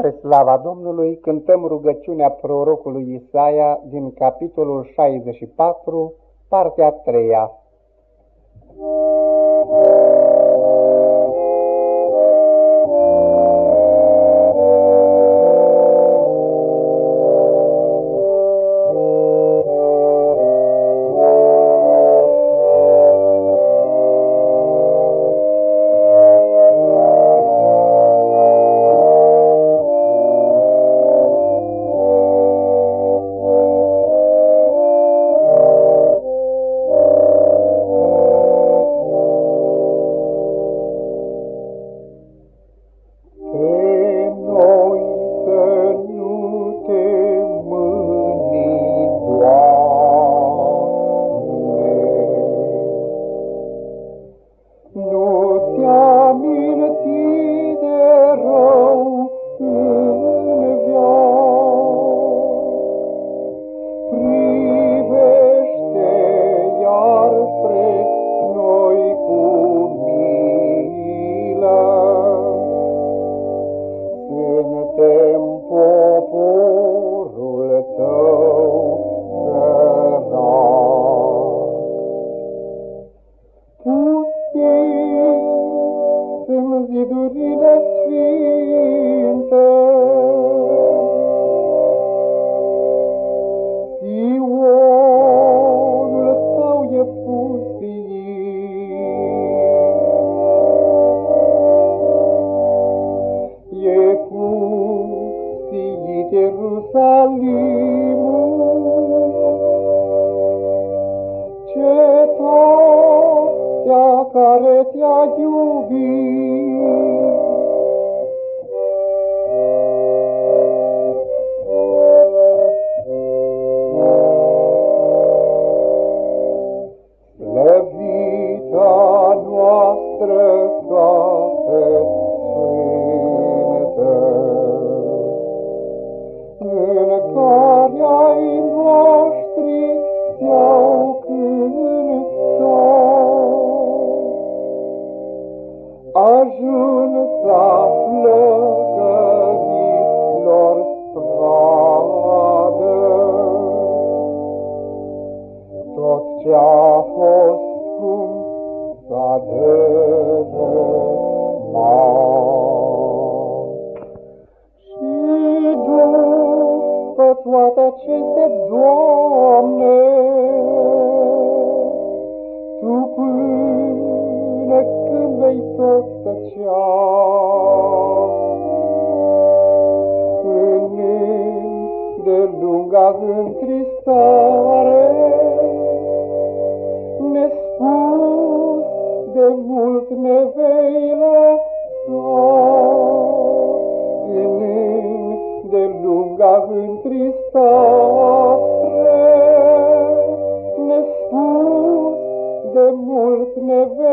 Spre slava Domnului cântăm rugăciunea prorocului Isaia din capitolul 64, partea a Ierusalimul, cetatea care te-a iubit. Ajuns află cărilor stradă. Tot ce-a fost cum s-a Și după toate aceste, Doamne, lunga întristare, nespus de mult ne vei lăsa. În de lunga întristare, nespus de mult ne vei lăsa.